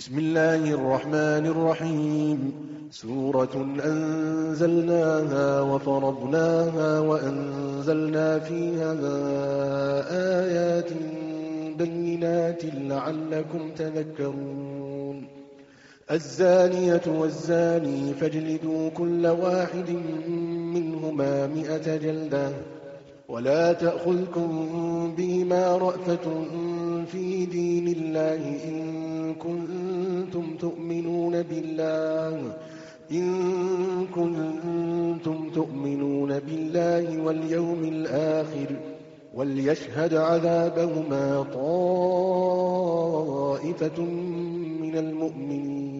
بسم الله الرحمن الرحيم. سورة أنزلناها وفرضناها وأنزلنا فيها آيات بينات لعلكم تذكرون. الزانية والزاني فاجلدوا كل واحد منهما مئة جلدة. ولا تأخذكم بما رأفة في دين الله إن كنتم تؤمنون بالله إن كنتم تؤمنون بالله واليوم الآخر وليشهد عذابهما طائفة من المؤمنين.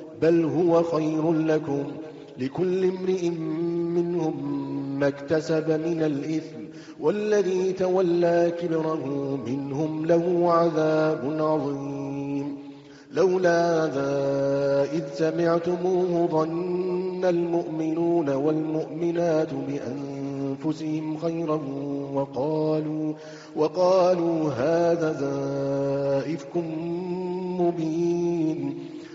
بل هو خير لكم لكل امرئ منهم ما اكتسب من الإثم والذي تولى كبره منهم له عذاب عظيم. لولا ذا إذ سمعتموه ظن المؤمنون والمؤمنات بأنفسهم خيرا وقالوا, وقالوا هذا ذا إفك مبين.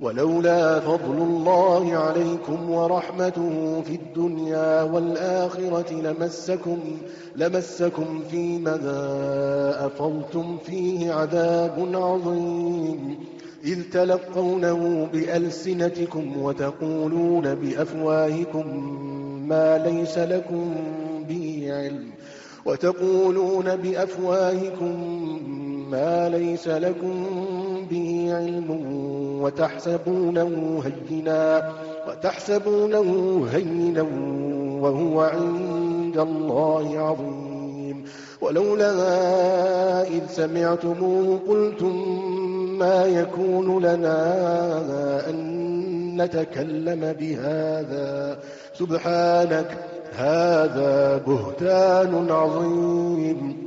ولولا فضل الله عليكم ورحمته في الدنيا والآخرة لمسكم, لمسكم فيما أفضتم فيه عذاب عظيم. إذ تلقونه بألسنتكم وتقولون بأفواهكم ما ليس لكم به علم. وتقولون بأفواهكم ما ليس لكم علم وتحسبونه هينا وتحسبونه هينا وهو عند الله عظيم. ولولا إذ سمعتموه قلتم ما يكون لنا أن نتكلم بهذا. سبحانك هذا بهتان عظيم.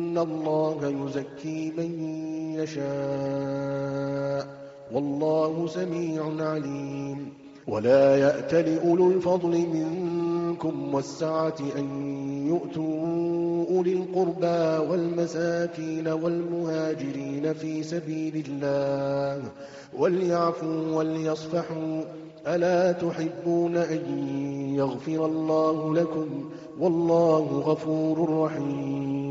الله يزكي من يشاء والله سميع عليم. ولا يأت لأولو الفضل منكم والسعة أن يؤتوا أولي القربى والمساكين والمهاجرين في سبيل الله وليعفوا وليصفحوا ألا تحبون أن يغفر الله لكم والله غفور رحيم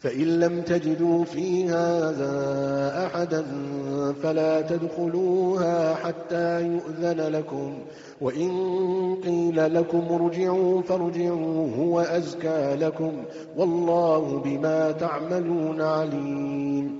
فإن لم تجدوا فيها أحدا فلا تدخلوها حتى يؤذن لكم. وإن قيل لكم ارجعوا فارجعوا هو أزكى لكم. والله بما تعملون عليم.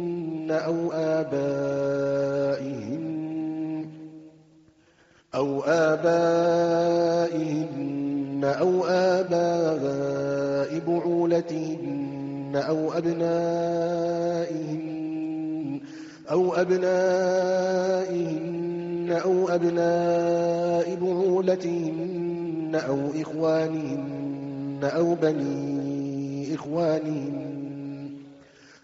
أو آبائهن أو آبائهن أو آباء بعولتهن أو أبنائهن أو أبنائهن أو أبناء بعولتهن أو إخوانهن أو بني إخوانهن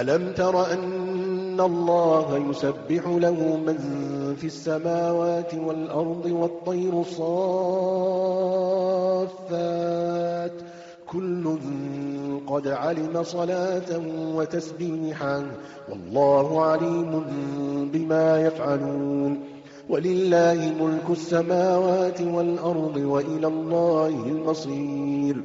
ألم تر أن الله يسبح له من في السماوات والأرض والطير صافات؟ كل قد علم صلاة وتسبيحا والله عليم بما يفعلون. ولله ملك السماوات والأرض وإلى الله المصير.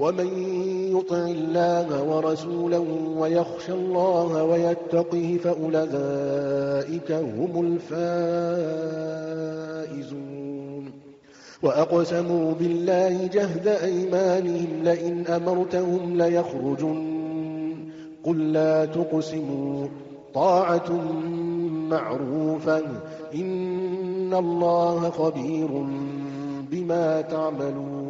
ومن يطع الله ورسوله ويخشى الله ويتقه فأولئك هم الفائزون. وأقسموا بالله جهد أيمانهم لئن أمرتهم ليخرجن. قل لا تقسموا. طاعة معروفة. إن الله خبير بما تعملون.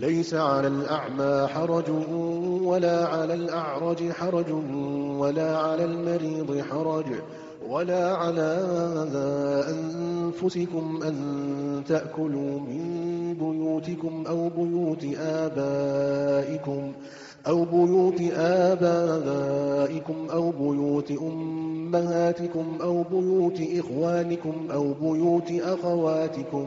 ليس على الأعمى حرج ولا على الأعرج حرج ولا على المريض حرج ولا على أنفسكم أن تأكلوا من بيوتكم أو بيوت آبائكم أو بيوت آبائكم أو بيوت أمهاتكم أو بيوت إخوانكم أو بيوت أخواتكم